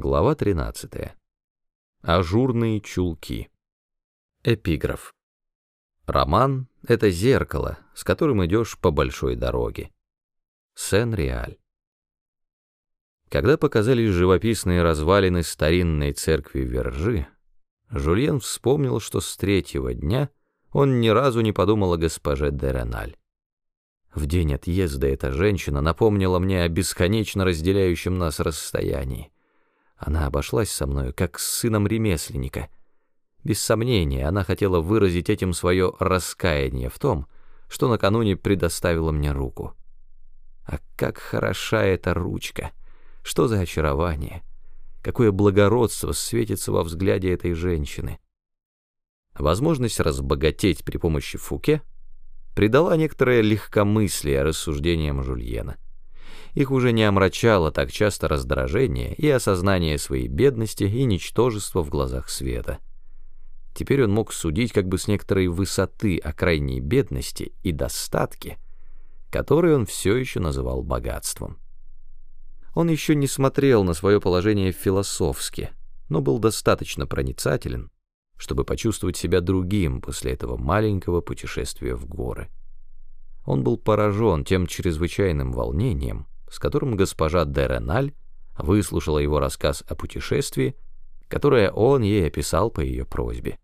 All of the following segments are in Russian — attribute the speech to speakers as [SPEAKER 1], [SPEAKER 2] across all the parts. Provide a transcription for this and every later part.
[SPEAKER 1] Глава 13. Ажурные чулки. Эпиграф. Роман — это зеркало, с которым идешь по большой дороге. Сен-Реаль. Когда показались живописные развалины старинной церкви Вержи, Жульен вспомнил, что с третьего дня он ни разу не подумал о госпоже де Реналь. В день отъезда эта женщина напомнила мне о бесконечно разделяющем нас расстоянии. Она обошлась со мною, как с сыном ремесленника. Без сомнения, она хотела выразить этим свое раскаяние в том, что накануне предоставила мне руку. А как хороша эта ручка! Что за очарование! Какое благородство светится во взгляде этой женщины! Возможность разбогатеть при помощи Фуке придала некоторое легкомыслие рассуждениям Жульена — их уже не омрачало так часто раздражение и осознание своей бедности и ничтожества в глазах света. Теперь он мог судить как бы с некоторой высоты о крайней бедности и достатке, которые он все еще называл богатством. Он еще не смотрел на свое положение философски, но был достаточно проницателен, чтобы почувствовать себя другим после этого маленького путешествия в горы. Он был поражен тем чрезвычайным волнением, с которым госпожа де Реналь выслушала его рассказ о путешествии, которое он ей описал по ее просьбе.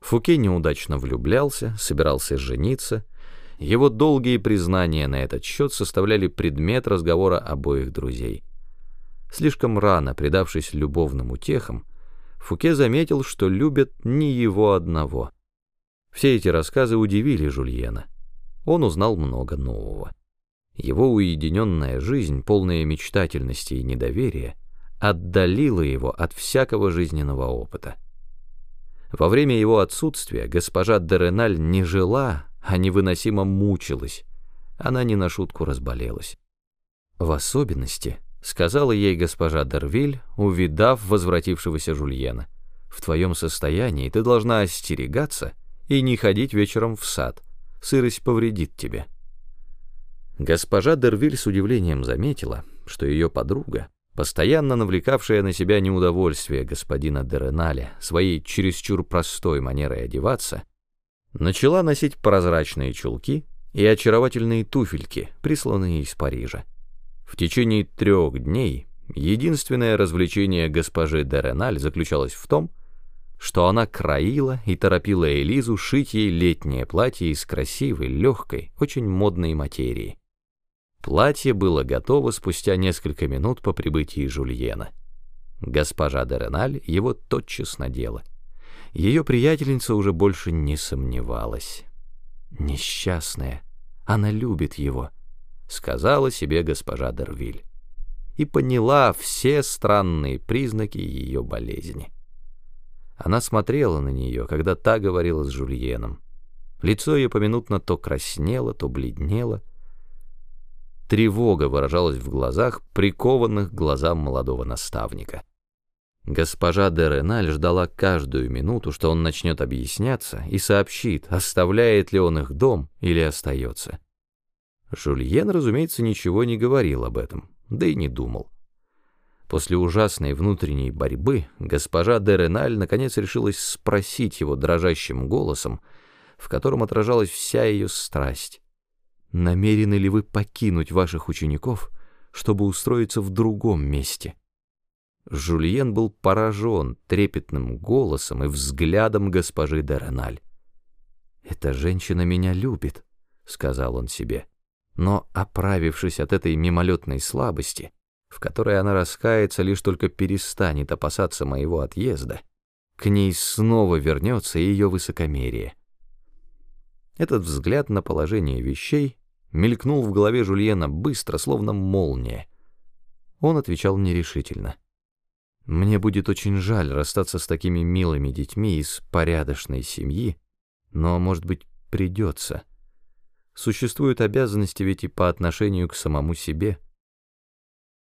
[SPEAKER 1] Фуке неудачно влюблялся, собирался жениться. Его долгие признания на этот счет составляли предмет разговора обоих друзей. Слишком рано предавшись любовным утехам, Фуке заметил, что любят не его одного. Все эти рассказы удивили Жульена. Он узнал много нового. Его уединенная жизнь, полная мечтательности и недоверия, отдалила его от всякого жизненного опыта. Во время его отсутствия госпожа Дереналь не жила, а невыносимо мучилась. Она не на шутку разболелась. В особенности, сказала ей госпожа Дервиль, увидав возвратившегося Жульена, в твоем состоянии ты должна остерегаться и не ходить вечером в сад, сырость повредит тебе. Госпожа Дервиль с удивлением заметила, что ее подруга, постоянно навлекавшая на себя неудовольствие господина Дереналя своей чересчур простой манерой одеваться, начала носить прозрачные чулки и очаровательные туфельки, присланные из Парижа. В течение трех дней единственное развлечение госпожи Дереналь заключалось в том, что она краила и торопила Элизу шить ей летнее платье из красивой, легкой, очень модной материи. Платье было готово спустя несколько минут по прибытии Жульена. Госпожа Дереналь его тотчас надела. Ее приятельница уже больше не сомневалась. «Несчастная, она любит его», — сказала себе госпожа Дервиль. И поняла все странные признаки ее болезни. Она смотрела на нее, когда та говорила с Жульеном. Лицо ее поминутно то краснело, то бледнело, Тревога выражалась в глазах, прикованных к глазам молодого наставника. Госпожа де Реналь ждала каждую минуту, что он начнет объясняться и сообщит, оставляет ли он их дом или остается. Жульен, разумеется, ничего не говорил об этом, да и не думал. После ужасной внутренней борьбы госпожа де Реналь наконец решилась спросить его дрожащим голосом, в котором отражалась вся ее страсть. Намерены ли вы покинуть ваших учеников, чтобы устроиться в другом месте? Жульен был поражен трепетным голосом и взглядом госпожи Дереналь. «Эта женщина меня любит», — сказал он себе. Но, оправившись от этой мимолетной слабости, в которой она раскается, лишь только перестанет опасаться моего отъезда, к ней снова вернется ее высокомерие. Этот взгляд на положение вещей мелькнул в голове Жульена быстро, словно молния. Он отвечал нерешительно. «Мне будет очень жаль расстаться с такими милыми детьми из порядочной семьи, но, может быть, придется. Существуют обязанности ведь и по отношению к самому себе».